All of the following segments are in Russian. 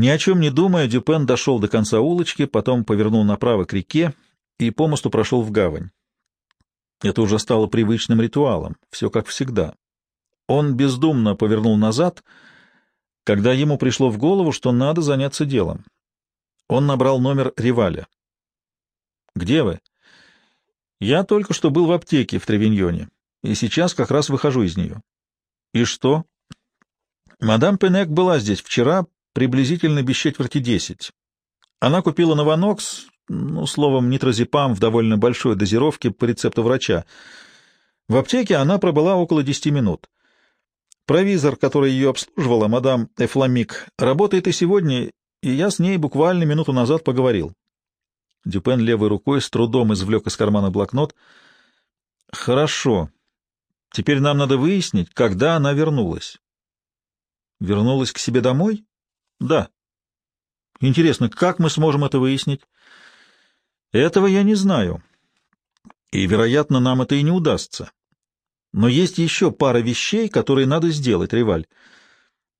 Ни о чем не думая, Дюпен дошел до конца улочки, потом повернул направо к реке и по мосту прошел в гавань. Это уже стало привычным ритуалом, все как всегда. Он бездумно повернул назад, когда ему пришло в голову, что надо заняться делом. Он набрал номер Риваля. «Где вы?» «Я только что был в аптеке в Тревиньоне, и сейчас как раз выхожу из нее». «И что?» «Мадам Пенек была здесь вчера, приблизительно без четверти десять. Она купила новонокс, ну, словом, нитрозепам в довольно большой дозировке по рецепту врача. В аптеке она пробыла около десяти минут. Провизор, который ее обслуживала, мадам Эфламик, работает и сегодня, и я с ней буквально минуту назад поговорил. Дюпен левой рукой с трудом извлек из кармана блокнот. «Хорошо. Теперь нам надо выяснить, когда она вернулась». «Вернулась к себе домой?» «Да». «Интересно, как мы сможем это выяснить?» Этого я не знаю. И, вероятно, нам это и не удастся. Но есть еще пара вещей, которые надо сделать, Реваль.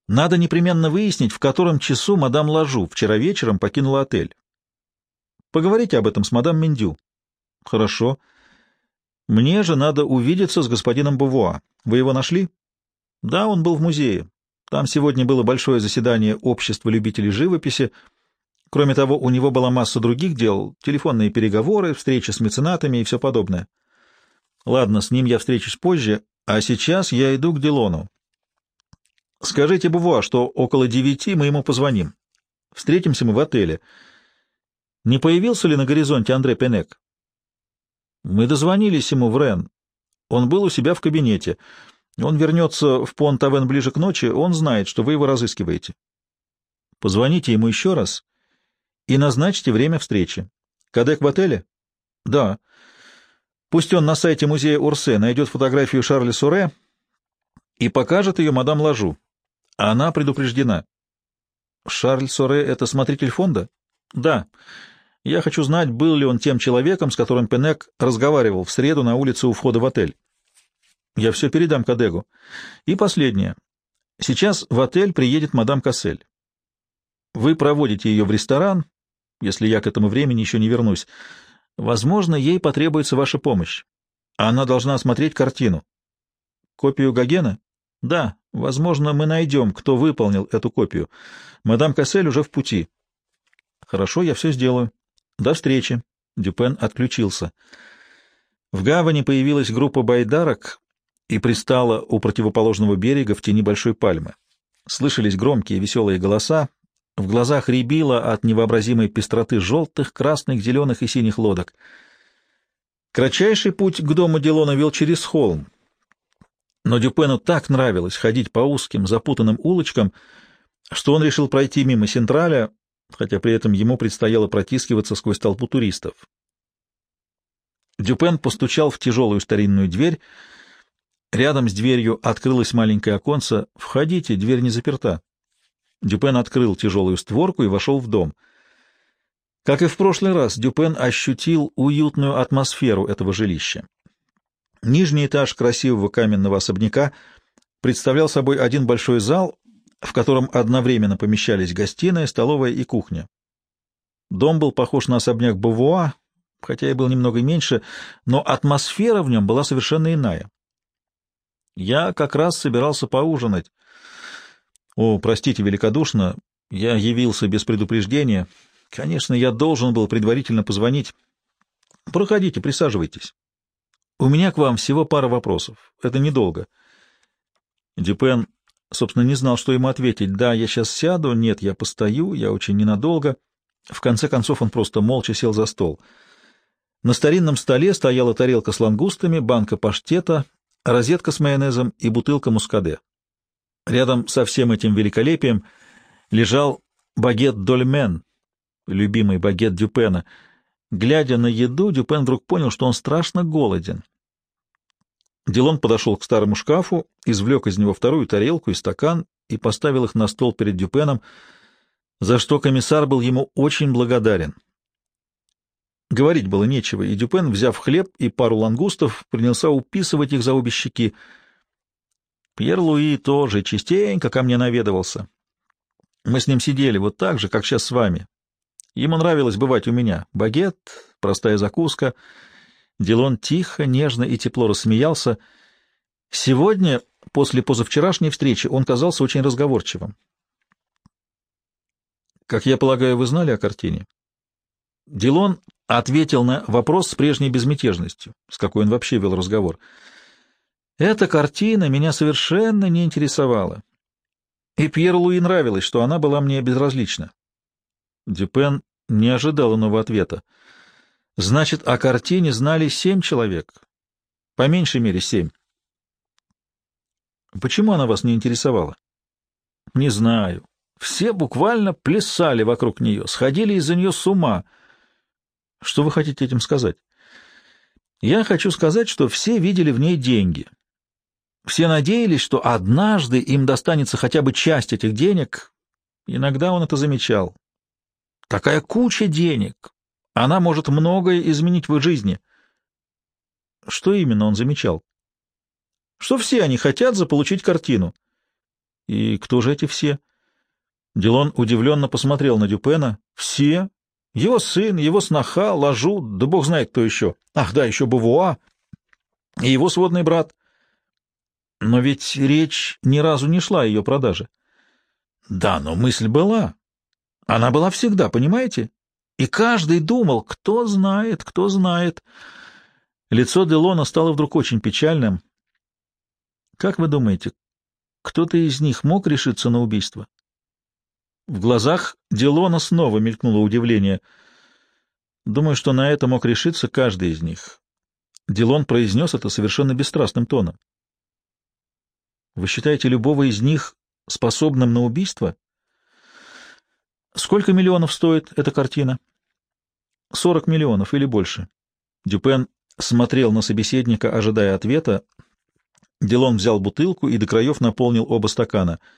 Надо непременно выяснить, в котором часу мадам Лажу вчера вечером покинула отель. Поговорите об этом с мадам Мендю. Хорошо. Мне же надо увидеться с господином Бувуа. Вы его нашли? Да, он был в музее. Там сегодня было большое заседание общества любителей живописи, Кроме того, у него была масса других дел, телефонные переговоры, встречи с меценатами и все подобное. Ладно, с ним я встречусь позже, а сейчас я иду к Делону. Скажите Бувуа, что около девяти мы ему позвоним. Встретимся мы в отеле. Не появился ли на горизонте Андре Пенек? Мы дозвонились ему в Рен. Он был у себя в кабинете. Он вернется в Понт-Авен ближе к ночи, он знает, что вы его разыскиваете. Позвоните ему еще раз и назначьте время встречи. Кадек в отеле? Да. Пусть он на сайте музея Урсе найдет фотографию Шарля Суре и покажет ее мадам Лажу. Она предупреждена. Шарль Суре — это смотритель фонда? Да. Я хочу знать, был ли он тем человеком, с которым Пенек разговаривал в среду на улице у входа в отель. Я все передам Кадегу. И последнее. Сейчас в отель приедет мадам Кассель. Вы проводите ее в ресторан, если я к этому времени еще не вернусь. Возможно, ей потребуется ваша помощь. Она должна осмотреть картину. Копию Гогена? Да, возможно, мы найдем, кто выполнил эту копию. Мадам Кассель уже в пути. Хорошо, я все сделаю. До встречи. Дюпен отключился. В гавани появилась группа байдарок и пристала у противоположного берега в тени большой пальмы. Слышались громкие веселые голоса, в глазах рябило от невообразимой пестроты желтых, красных, зеленых и синих лодок. Кратчайший путь к дому Дилона вел через холм. Но Дюпену так нравилось ходить по узким, запутанным улочкам, что он решил пройти мимо Сентраля, хотя при этом ему предстояло протискиваться сквозь толпу туристов. Дюпен постучал в тяжелую старинную дверь. Рядом с дверью открылось маленькое оконце. «Входите, дверь не заперта». Дюпен открыл тяжелую створку и вошел в дом. Как и в прошлый раз, Дюпен ощутил уютную атмосферу этого жилища. Нижний этаж красивого каменного особняка представлял собой один большой зал, в котором одновременно помещались гостиная, столовая и кухня. Дом был похож на особняк Бавуа, хотя и был немного меньше, но атмосфера в нем была совершенно иная. Я как раз собирался поужинать, о, простите великодушно, я явился без предупреждения. Конечно, я должен был предварительно позвонить. Проходите, присаживайтесь. У меня к вам всего пара вопросов. Это недолго. Дюпен, собственно, не знал, что ему ответить. Да, я сейчас сяду, нет, я постою, я очень ненадолго. В конце концов он просто молча сел за стол. На старинном столе стояла тарелка с лангустами, банка паштета, розетка с майонезом и бутылка мускаде. Рядом со всем этим великолепием лежал багет Дольмен, любимый багет Дюпена. Глядя на еду, Дюпен вдруг понял, что он страшно голоден. Дилон подошел к старому шкафу, извлек из него вторую тарелку и стакан и поставил их на стол перед Дюпеном, за что комиссар был ему очень благодарен. Говорить было нечего, и Дюпен, взяв хлеб и пару лангустов, принялся уписывать их за обе щеки. Пьер Луи тоже частенько ко мне наведывался. Мы с ним сидели вот так же, как сейчас с вами. Ему нравилось бывать у меня. Багет, простая закуска. Дилон тихо, нежно и тепло рассмеялся. Сегодня, после позавчерашней встречи, он казался очень разговорчивым. Как я полагаю, вы знали о картине? Дилон ответил на вопрос с прежней безмятежностью, с какой он вообще вел разговор. Эта картина меня совершенно не интересовала. И Пьер Луи нравилось, что она была мне безразлична. Дюпен не ожидал иного ответа. Значит, о картине знали семь человек. По меньшей мере семь. Почему она вас не интересовала? Не знаю. Все буквально плясали вокруг нее, сходили из-за нее с ума. Что вы хотите этим сказать? Я хочу сказать, что все видели в ней деньги. Все надеялись, что однажды им достанется хотя бы часть этих денег. Иногда он это замечал. Такая куча денег. Она может многое изменить в их жизни. Что именно он замечал? Что все они хотят заполучить картину. И кто же эти все? Дилон удивленно посмотрел на Дюпена. Все? Его сын, его сноха, Ложу, да бог знает кто еще. Ах, да, еще Бавуа и его сводный брат. Но ведь речь ни разу не шла о ее продаже. Да, но мысль была. Она была всегда, понимаете? И каждый думал, кто знает, кто знает. Лицо Делона стало вдруг очень печальным. Как вы думаете, кто-то из них мог решиться на убийство? В глазах Делона снова мелькнуло удивление. Думаю, что на это мог решиться каждый из них. Дилон произнес это совершенно бесстрастным тоном. Вы считаете любого из них способным на убийство? Сколько миллионов стоит эта картина? Сорок миллионов или больше. Дюпен смотрел на собеседника, ожидая ответа. Делон взял бутылку и до краев наполнил оба стакана —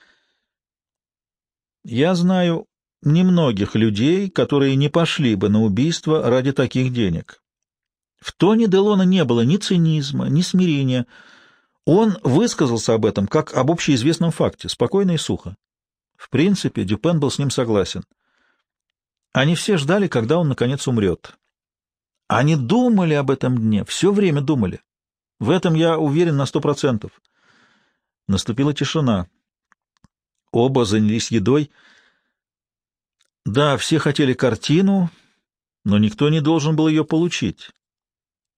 я знаю немногих людей, которые не пошли бы на убийство ради таких денег. В тоне Делона не было ни цинизма, ни смирения. Он высказался об этом как об общеизвестном факте, спокойно и сухо. В принципе, Дюпен был с ним согласен. Они все ждали, когда он, наконец, умрет. Они думали об этом дне, все время думали. В этом я уверен на сто процентов. Наступила тишина. Оба занялись едой. Да, все хотели картину, но никто не должен был ее получить.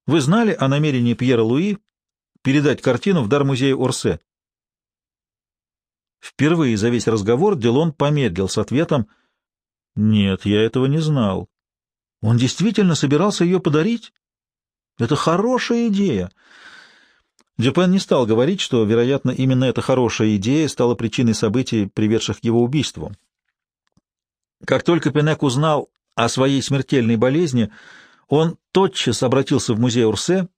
Вы знали о намерении Пьера Луи передать картину в дар музея Орсе? Впервые за весь разговор Делон помедлил с ответом «Нет, я этого не знал». Он действительно собирался ее подарить? Это хорошая идея. Дюпен не стал говорить, что, вероятно, именно эта хорошая идея стала причиной событий, приведших его убийству. Как только Пенек узнал о своей смертельной болезни, он тотчас обратился в музей Урсе,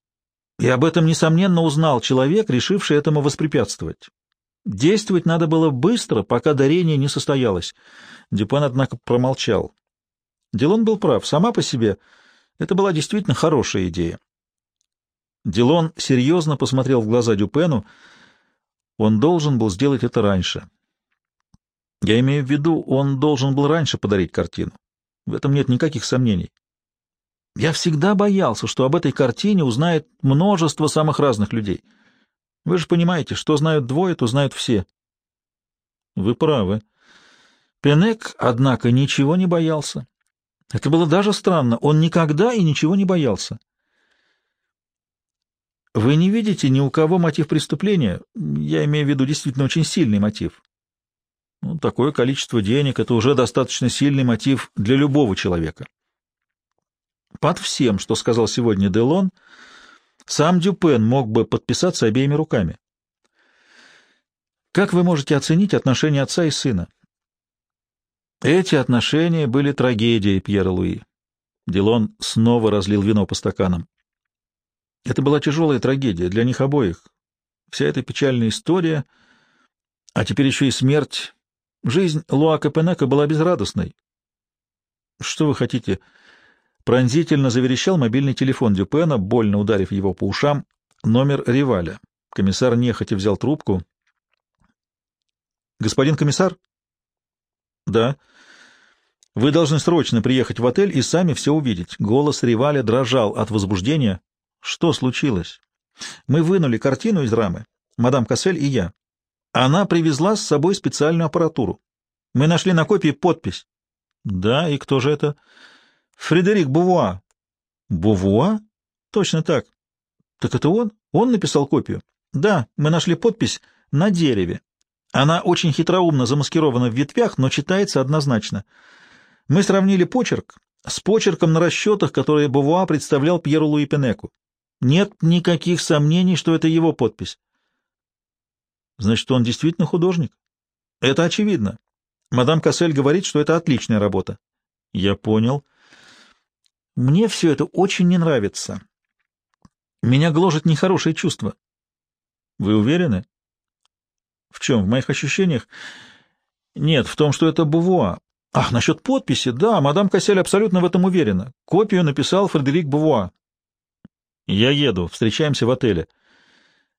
и об этом, несомненно, узнал человек, решивший этому воспрепятствовать. Действовать надо было быстро, пока дарение не состоялось. Дюпен, однако, промолчал. Дилон был прав. Сама по себе это была действительно хорошая идея. Дилон серьезно посмотрел в глаза Дюпену. Он должен был сделать это раньше. Я имею в виду, он должен был раньше подарить картину. В этом нет никаких сомнений. Я всегда боялся, что об этой картине узнает множество самых разных людей. Вы же понимаете, что знают двое, то знают все. Вы правы. Пенек, однако, ничего не боялся. Это было даже странно. Он никогда и ничего не боялся. Вы не видите ни у кого мотив преступления? Я имею в виду действительно очень сильный мотив. Ну, такое количество денег — это уже достаточно сильный мотив для любого человека. Под всем, что сказал сегодня Делон, сам Дюпен мог бы подписаться обеими руками. Как вы можете оценить отношения отца и сына? Эти отношения были трагедией Пьера Луи. Делон снова разлил вино по стаканам. Это была тяжелая трагедия для них обоих. Вся эта печальная история, а теперь еще и смерть. Жизнь Луака Пенека была безрадостной. Что вы хотите? Пронзительно заверещал мобильный телефон Дюпена, больно ударив его по ушам. Номер Риваля. Комиссар нехотя взял трубку. «Господин комиссар?» Да. Вы должны срочно приехать в отель и сами все увидеть. Голос Риваля дрожал от возбуждения. Что случилось? Мы вынули картину из рамы, мадам Кассель и я. Она привезла с собой специальную аппаратуру. Мы нашли на копии подпись. Да, и кто же это? Фредерик Бувуа. Бувуа? Точно так. Так это он? Он написал копию? Да, мы нашли подпись на дереве. Она очень хитроумно замаскирована в ветвях, но читается однозначно. Мы сравнили почерк с почерком на расчетах, которые Бувуа представлял Пьеру Луи Пенеку. Нет никаких сомнений, что это его подпись. Значит, он действительно художник? Это очевидно. Мадам Кассель говорит, что это отличная работа. Я понял. Мне все это очень не нравится. Меня гложет нехорошее чувство. Вы уверены? В чем? В моих ощущениях? Нет, в том, что это Бувуа. Ах, насчет подписи, да, мадам Кассель абсолютно в этом уверена. Копию написал Фредерик Бувуа. Я еду, встречаемся в отеле.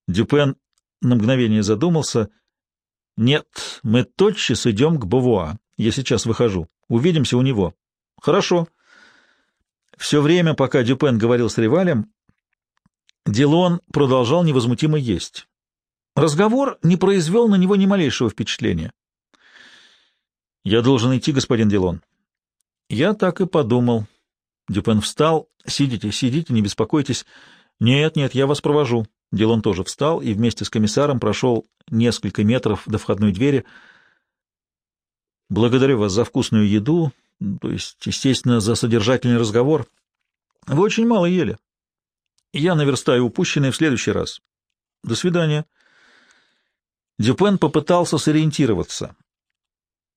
Дюпен на мгновение задумался. Нет, мы тотчас идем к Бувуа. Я сейчас выхожу. Увидимся у него. Хорошо. Все время, пока Дюпен говорил с Ривалем, Дилон продолжал невозмутимо есть. Разговор не произвел на него ни малейшего впечатления. «Я должен идти, господин Дилон». «Я так и подумал». Дюпен встал. «Сидите, сидите, не беспокойтесь». «Нет, нет, я вас провожу». Дилон тоже встал и вместе с комиссаром прошел несколько метров до входной двери. «Благодарю вас за вкусную еду, то есть, естественно, за содержательный разговор. Вы очень мало ели. Я наверстаю упущенное в следующий раз. До свидания. Дюпен попытался сориентироваться.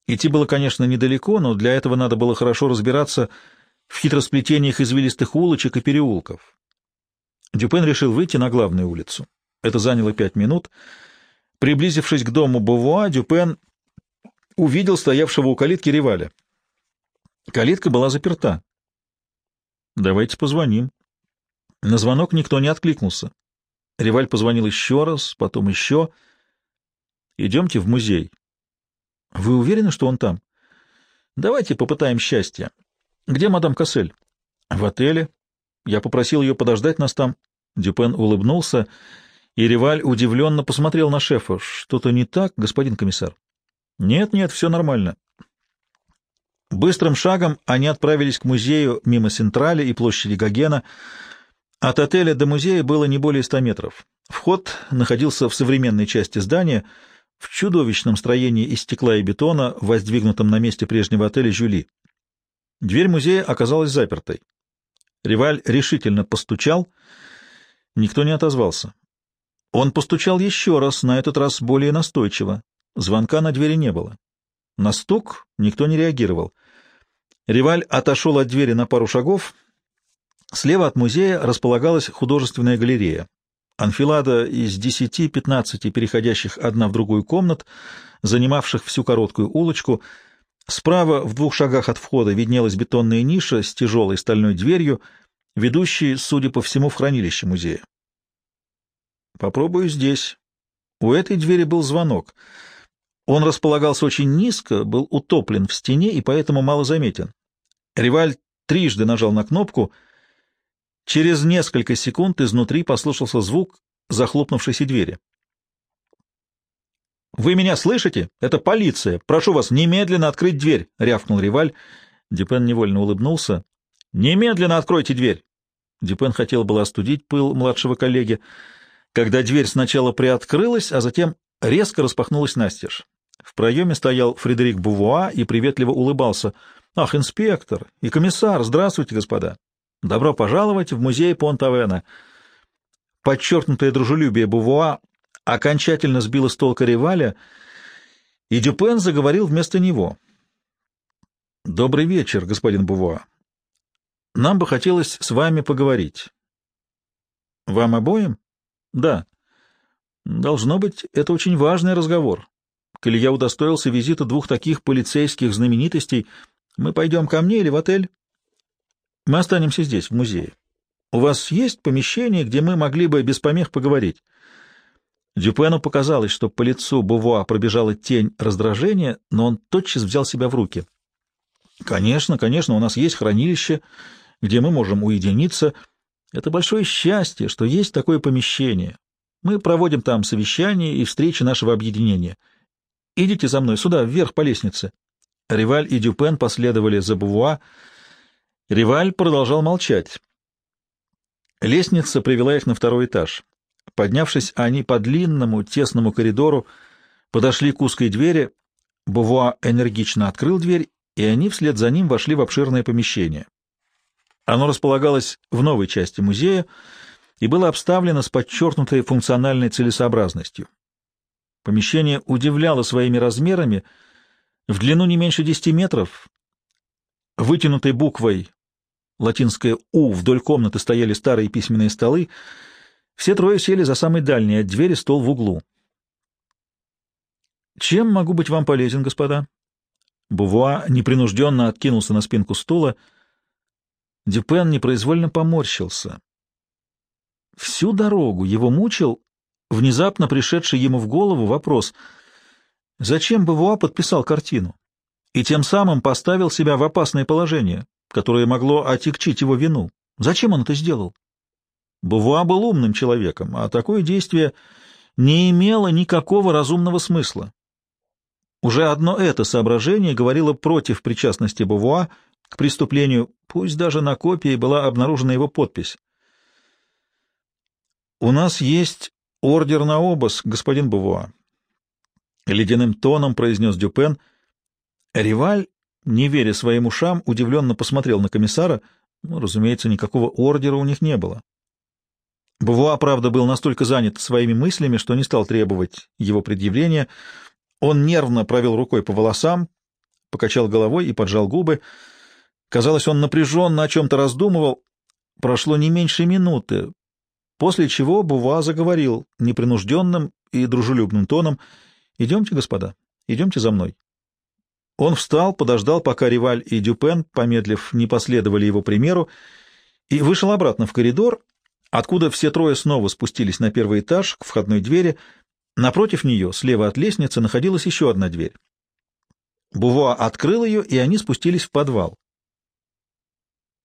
Идти было, конечно, недалеко, но для этого надо было хорошо разбираться в хитросплетениях извилистых улочек и переулков. Дюпен решил выйти на главную улицу. Это заняло пять минут. Приблизившись к дому Бувуа, Дюпен увидел стоявшего у калитки Риваля. Калитка была заперта. «Давайте позвоним», на звонок никто не откликнулся. Реваль позвонил еще раз, потом еще. «Идемте в музей». «Вы уверены, что он там?» «Давайте попытаем счастье. Где мадам Кассель?» «В отеле. Я попросил ее подождать нас там». Дюпен улыбнулся, и Реваль удивленно посмотрел на шефа. «Что-то не так, господин комиссар?» «Нет, нет, все нормально». Быстрым шагом они отправились к музею мимо Централи и площади Гогена, от отеля до музея было не более ста метров. Вход находился в современной части здания, в чудовищном строении из стекла и бетона, воздвигнутом на месте прежнего отеля «Жюли». Дверь музея оказалась запертой. Риваль решительно постучал. Никто не отозвался. Он постучал еще раз, на этот раз более настойчиво. Звонка на двери не было. На стук никто не реагировал. Риваль отошел от двери на пару шагов — Слева от музея располагалась художественная галерея. Анфилада из 10-15 переходящих одна в другую комнат, занимавших всю короткую улочку. Справа, в двух шагах от входа, виднелась бетонная ниша с тяжелой стальной дверью, ведущей, судя по всему, в хранилище музея. Попробую здесь. У этой двери был звонок. Он располагался очень низко, был утоплен в стене и поэтому мало заметен. Риваль трижды нажал на кнопку — Через несколько секунд изнутри послышался звук захлопнувшейся двери. «Вы меня слышите? Это полиция! Прошу вас немедленно открыть дверь!» — рявкнул Риваль. Дюпен невольно улыбнулся. «Немедленно откройте дверь!» Дюпен хотел было остудить пыл младшего коллеги, когда дверь сначала приоткрылась, а затем резко распахнулась настежь. В проеме стоял Фредерик Бувуа и приветливо улыбался. «Ах, инспектор и комиссар! Здравствуйте, господа!» Добро пожаловать в музей Понт-Авена. Подчеркнутое дружелюбие Бувуа окончательно сбило с толка Реваля, и Дюпен заговорил вместо него. «Добрый вечер, господин Бувуа. Нам бы хотелось с вами поговорить». «Вам обоим?» «Да». «Должно быть, это очень важный разговор. Коли я удостоился визита двух таких полицейских знаменитостей, мы пойдем ко мне или в отель?» Мы останемся здесь, в музее. У вас есть помещение, где мы могли бы без помех поговорить? Дюпену показалось, что по лицу Бувуа пробежала тень раздражения, но он тотчас взял себя в руки. «Конечно, конечно, у нас есть хранилище, где мы можем уединиться. Это большое счастье, что есть такое помещение. Мы проводим там совещания и встречи нашего объединения. Идите за мной сюда, вверх по лестнице». Риваль и Дюпен последовали за Бувуа. Риваль продолжал молчать. Лестница привела их на второй этаж. Поднявшись, они по длинному, тесному коридору подошли к узкой двери. Бувуа энергично открыл дверь, и они вслед за ним вошли в обширное помещение. Оно располагалось в новой части музея и было обставлено с подчеркнутой функциональной целесообразностью. Помещение удивляло своими размерами, в длину не меньше десяти метров. Вытянутой буквой латинское «У» вдоль комнаты стояли старые письменные столы, все трое сели за самый дальний от двери стол в углу. «Чем могу быть вам полезен, господа?» Бувуа непринужденно откинулся на спинку стула. Дюпен непроизвольно поморщился. Всю дорогу его мучил внезапно пришедший ему в голову вопрос, зачем Бувуа подписал картину и тем самым поставил себя в опасное положение, которое могло отягчить его вину. Зачем он это сделал? Бувуа был умным человеком, а такое действие не имело никакого разумного смысла. Уже одно это соображение говорило против причастности Бувуа к преступлению, пусть даже на копии была обнаружена его подпись. «У нас есть ордер на обыск, господин Бувуа», — ледяным тоном произнес Дюпен. Риваль, не веря своим ушам, удивленно посмотрел на комиссара. Ну, разумеется, никакого ордера у них не было. Бувуа, правда, был настолько занят своими мыслями, что не стал требовать его предъявления. Он нервно провел рукой по волосам, покачал головой и поджал губы. Казалось, он напряженно о чем-то раздумывал. Прошло не меньше минуты, после чего Бува заговорил непринужденным и дружелюбным тоном. «Идемте, господа, идемте за мной». Он встал, подождал, пока Риваль и Дюпен, помедлив, не последовали его примеру, и вышел обратно в коридор, откуда все трое снова спустились на первый этаж к входной двери. Напротив нее, слева от лестницы, находилась еще одна дверь. Бувуа открыл ее, и они спустились в подвал.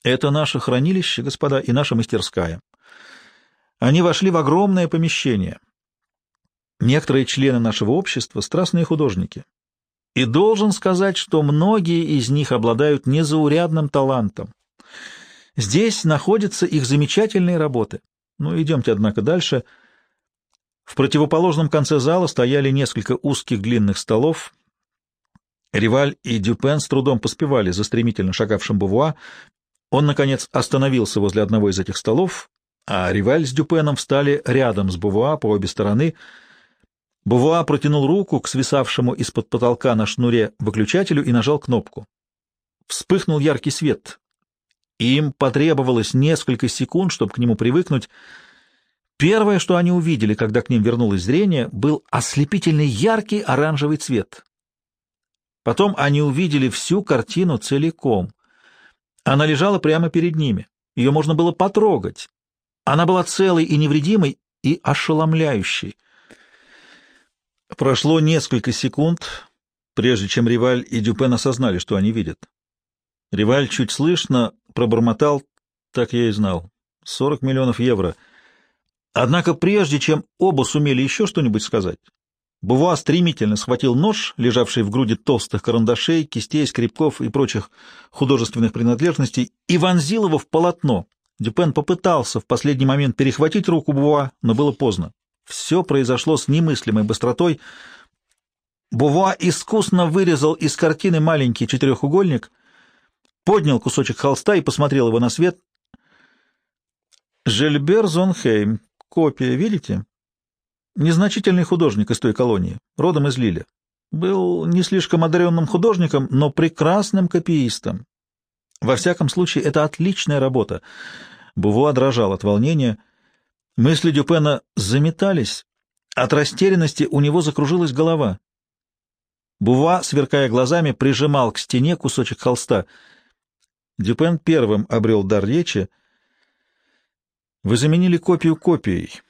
«Это наше хранилище, господа, и наша мастерская». Они вошли в огромное помещение. Некоторые члены нашего общества — страстные художники. И должен сказать, что многие из них обладают незаурядным талантом. Здесь находятся их замечательные работы. Ну, идемте, однако, дальше. В противоположном конце зала стояли несколько узких длинных столов. Риваль и Дюпен с трудом поспевали за стремительно шагавшим Бувуа. Он, наконец, остановился возле одного из этих столов, а Риваль с Дюпеном встали рядом с Бувуа по обе стороны. Бувуа протянул руку к свисавшему из-под потолка на шнуре выключателю и нажал кнопку. Вспыхнул яркий свет. Им потребовалось несколько секунд, чтобы к нему привыкнуть. Первое, что они увидели, когда к ним вернулось зрение, был ослепительный яркий оранжевый цвет. Потом они увидели всю картину целиком. Она лежала прямо перед ними. Ее можно было потрогать. Она была целой и невредимой, и ошеломляющей. Прошло несколько секунд, прежде чем Риваль и Дюпен осознали, что они видят. Риваль чуть слышно пробормотал, так я и знал, 40 миллионов евро. Однако прежде чем оба сумели еще что-нибудь сказать, Бува стремительно схватил нож, лежавший в груди толстых карандашей, кистей, скребков и прочих художественных принадлежностей, и вонзил его в полотно. Дюпен попытался в последний момент перехватить руку Бува, но было поздно. Все произошло с немыслимой быстротой. Бува искусно вырезал из картины маленький четырехугольник — поднял кусочек холста и посмотрел его на свет. Жильбер Зонхейм. Копия, видите? Незначительный художник из той колонии, родом из Лиля. Был не слишком одаренным художником, но прекрасным копиистом. Во всяком случае, это отличная работа. Бувуа дрожал от волнения. Мысли Дюпена заметались. От растерянности у него закружилась голова. Бува, сверкая глазами, прижимал к стене кусочек холста — Дюпен первым обрел дар речи. Вы заменили копию копией.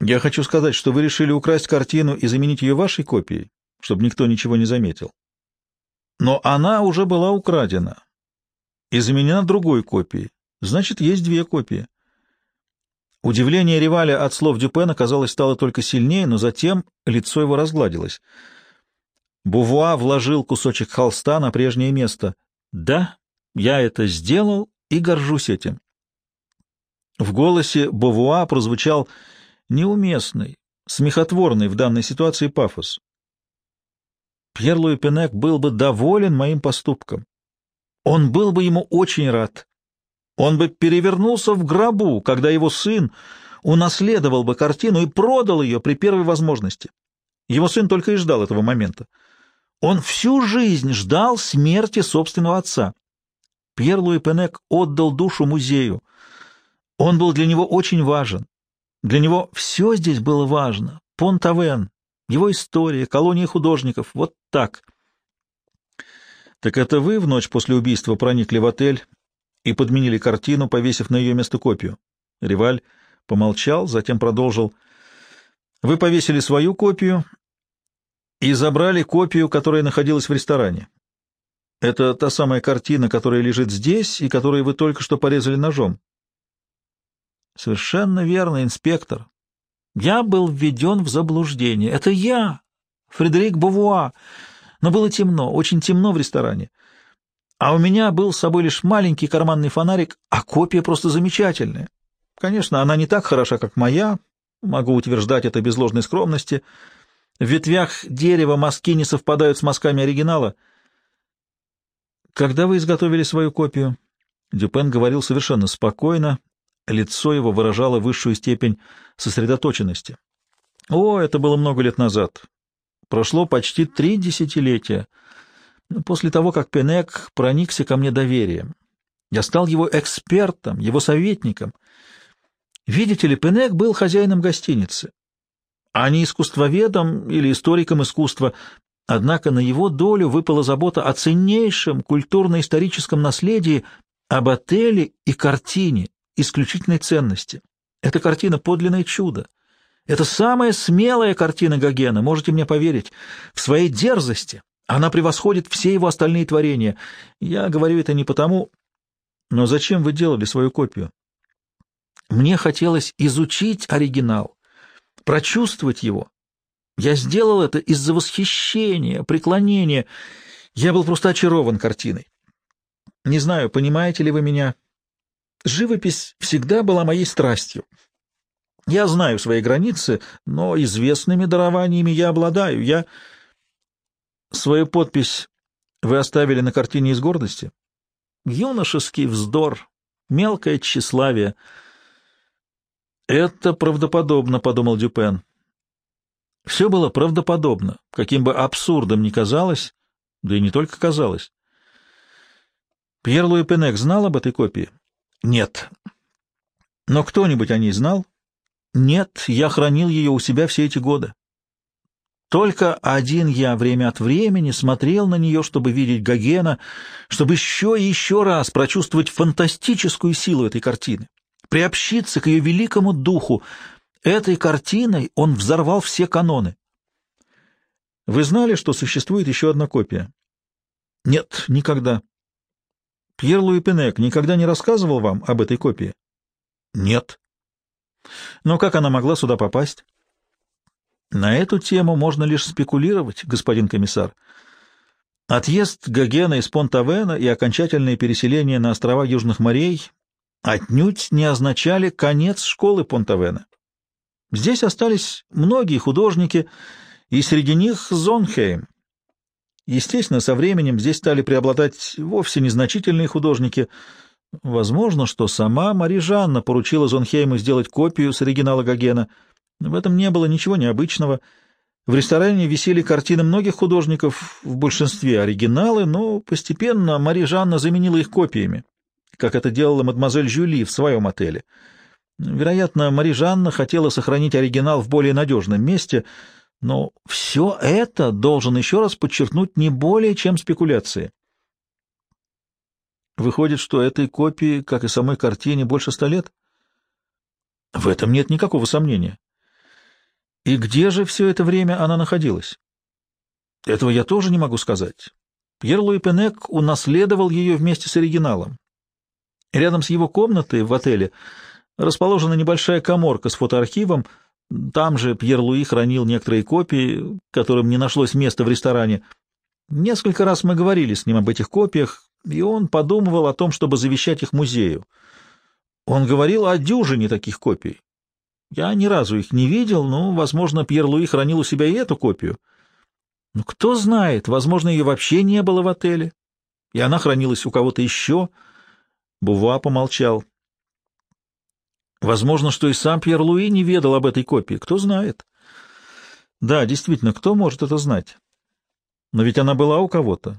Я хочу сказать, что вы решили украсть картину и заменить ее вашей копией, чтобы никто ничего не заметил. Но она уже была украдена и заменена другой копией. Значит, есть две копии. Удивление Реваля от слов Дюпена, казалось, стало только сильнее, но затем лицо его разгладилось. Бувуа вложил кусочек холста на прежнее место. «Да, я это сделал и горжусь этим». В голосе Бувуа прозвучал неуместный, смехотворный в данной ситуации пафос. Пьер Луи был бы доволен моим поступком. Он был бы ему очень рад. Он бы перевернулся в гробу, когда его сын унаследовал бы картину и продал ее при первой возможности. Его сын только и ждал этого момента. Он всю жизнь ждал смерти собственного отца. Пьер Луи Пенек отдал душу музею. Он был для него очень важен. Для него все здесь было важно. Понтавен, его история, колония художников. Вот так. Так это вы в ночь после убийства проникли в отель и подменили картину, повесив на ее место копию? Риваль помолчал, затем продолжил. Вы повесили свою копию и забрали копию, которая находилась в ресторане. Это та самая картина, которая лежит здесь и которую вы только что порезали ножом. Совершенно верно, инспектор. Я был введен в заблуждение. Это я, Фредерик Бовуа. Но было темно, очень темно в ресторане. А у меня был с собой лишь маленький карманный фонарик, а копия просто замечательная. Конечно, она не так хороша, как моя, могу утверждать это без ложной скромности. В ветвях дерева мазки не совпадают с мазками оригинала. Когда вы изготовили свою копию? Дюпен говорил совершенно спокойно, Лицо его выражало высшую степень сосредоточенности. О, это было много лет назад. Прошло почти три десятилетия. После того, как Пенек проникся ко мне доверием. Я стал его экспертом, его советником. Видите ли, Пенек был хозяином гостиницы, а не искусствоведом или историком искусства, однако на его долю выпала забота о ценнейшем культурно-историческом наследии, об отеле и картине, исключительной ценности. Эта картина — подлинное чудо. Это самая смелая картина Гогена, можете мне поверить. В своей дерзости она превосходит все его остальные творения. Я говорю это не потому... Но зачем вы делали свою копию? Мне хотелось изучить оригинал, прочувствовать его. Я сделал это из-за восхищения, преклонения. Я был просто очарован картиной. Не знаю, понимаете ли вы меня, Живопись всегда была моей страстью. Я знаю свои границы, но известными дарованиями я обладаю. Я... Свою подпись вы оставили на картине из гордости? Юношеский вздор, мелкое тщеславие. Это правдоподобно, — подумал Дюпен. Все было правдоподобно, каким бы абсурдом ни казалось, да и не только казалось. Пьер Луи Пенек знал об этой копии? Нет. Но кто-нибудь о ней знал? Нет, я хранил ее у себя все эти годы. Только один я время от времени смотрел на нее, чтобы видеть Гогена, чтобы еще и еще раз прочувствовать фантастическую силу этой картины, приобщиться к ее великому духу. Этой картиной он взорвал все каноны. Вы знали, что существует еще одна копия? Нет, никогда. Пьер Луи Пенек никогда не рассказывал вам об этой копии? Нет. Но как она могла сюда попасть? На эту тему можно лишь спекулировать, господин комиссар. Отъезд Гогена из Понтавена и окончательное переселение на острова Южных морей отнюдь не означали конец школы Понтавена. Здесь остались многие художники, и среди них Зонхейм, Естественно, со временем здесь стали преобладать вовсе незначительные художники. Возможно, что сама Мари Жанна поручила Зонхейму сделать копию с оригинала Гогена. В этом не было ничего необычного. В ресторане висели картины многих художников, в большинстве оригиналы, но постепенно Мари Жанна заменила их копиями, как это делала мадемуазель Жюли в своем отеле. Вероятно, Мари Жанна хотела сохранить оригинал в более надежном месте — но все это, должен еще раз подчеркнуть, не более чем спекуляции. Выходит, что этой копии, как и самой картине, больше ста лет? В этом нет никакого сомнения. И где же все это время она находилась? Этого я тоже не могу сказать. Пьер Луи Пенек унаследовал ее вместе с оригиналом. Рядом с его комнатой в отеле расположена небольшая коморка с фотоархивом. Там же Пьер Луи хранил некоторые копии, которым не нашлось места в ресторане. Несколько раз мы говорили с ним об этих копиях, и он подумывал о том, чтобы завещать их музею. Он говорил о дюжине таких копий. Я ни разу их не видел, но, возможно, Пьер Луи хранил у себя и эту копию. Но кто знает, возможно, ее вообще не было в отеле, и она хранилась у кого-то еще. Бува помолчал. Возможно, что и сам Пьер Луи не ведал об этой копии. Кто знает? Да, действительно, кто может это знать? Но ведь она была у кого-то.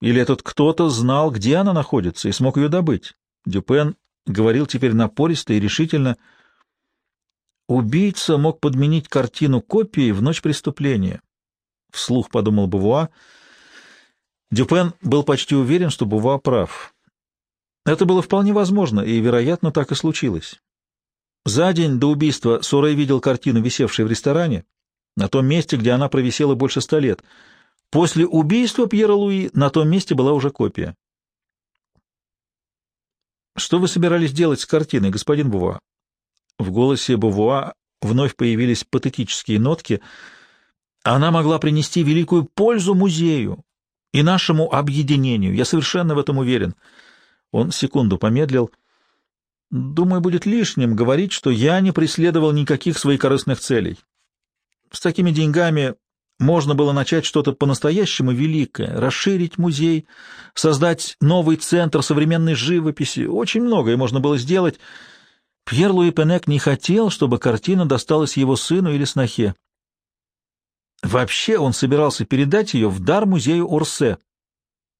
Или этот кто-то знал, где она находится, и смог ее добыть? Дюпен говорил теперь напористо и решительно. Убийца мог подменить картину копии в ночь преступления. Вслух подумал Бувуа. Дюпен был почти уверен, что Бувуа прав. Это было вполне возможно, и, вероятно, так и случилось. За день до убийства Сурей видел картину, висевшую в ресторане, на том месте, где она провисела больше ста лет. После убийства Пьера Луи на том месте была уже копия. «Что вы собирались делать с картиной, господин Бувуа?» В голосе Бувуа вновь появились патетические нотки. «Она могла принести великую пользу музею и нашему объединению. Я совершенно в этом уверен». Он секунду помедлил. «Думаю, будет лишним говорить, что я не преследовал никаких своих корыстных целей. С такими деньгами можно было начать что-то по-настоящему великое, расширить музей, создать новый центр современной живописи. Очень многое можно было сделать. Пьер Луи Пенек не хотел, чтобы картина досталась его сыну или снохе. Вообще он собирался передать ее в дар музею Орсе.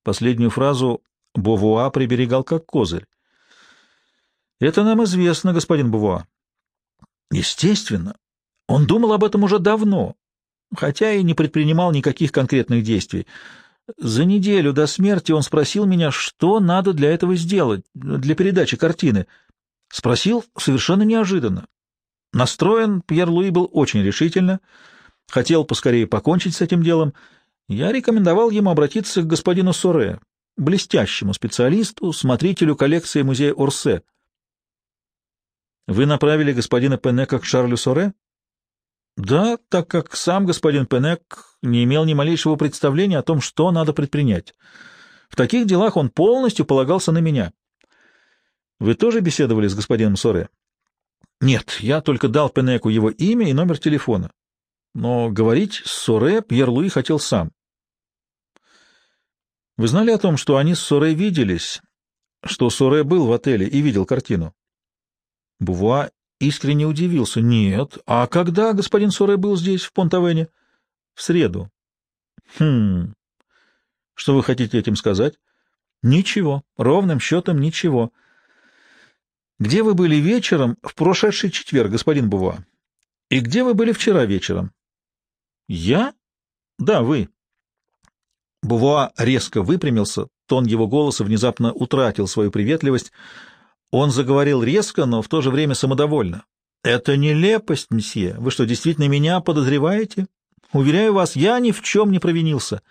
Последнюю фразу Бовуа приберегал как козырь. «Это нам известно, господин Бовуа». «Естественно. Он думал об этом уже давно, хотя и не предпринимал никаких конкретных действий. За неделю до смерти он спросил меня, что надо для этого сделать, для передачи картины. Спросил совершенно неожиданно. Настроен Пьер Луи был очень решительно, хотел поскорее покончить с этим делом. Я рекомендовал ему обратиться к господину Соре, блестящему специалисту, смотрителю коллекции музея Орсе. Вы направили господина Пенека к Шарлю Соре? Да, так как сам господин Пенек не имел ни малейшего представления о том, что надо предпринять. В таких делах он полностью полагался на меня. Вы тоже беседовали с господином Соре? Нет, я только дал Пенеку его имя и номер телефона. Но говорить с Соре Пьер Луи хотел сам. Вы знали о том, что они с Соре виделись, что Соре был в отеле и видел картину? Бувуа искренне удивился. Нет. А когда господин Соре был здесь, в Понтавене? В среду. Хм. Что вы хотите этим сказать? Ничего. Ровным счетом ничего. Где вы были вечером в прошедший четверг, господин Бува? И где вы были вчера вечером? Я? Да, вы. Бувуа резко выпрямился, тон его голоса внезапно утратил свою приветливость. Он заговорил резко, но в то же время самодовольно. «Это нелепость, месье. Вы что, действительно меня подозреваете? Уверяю вас, я ни в чем не провинился».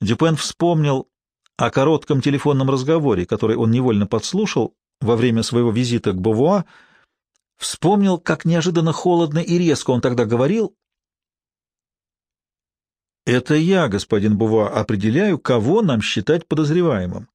Дюпен вспомнил о коротком телефонном разговоре, который он невольно подслушал во время своего визита к Бовуа, вспомнил, как неожиданно холодно и резко он тогда говорил, это я, господин Бува, определяю, кого нам считать подозреваемым.